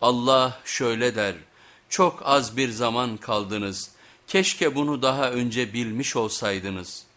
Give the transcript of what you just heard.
Allah şöyle der, çok az bir zaman kaldınız, keşke bunu daha önce bilmiş olsaydınız.''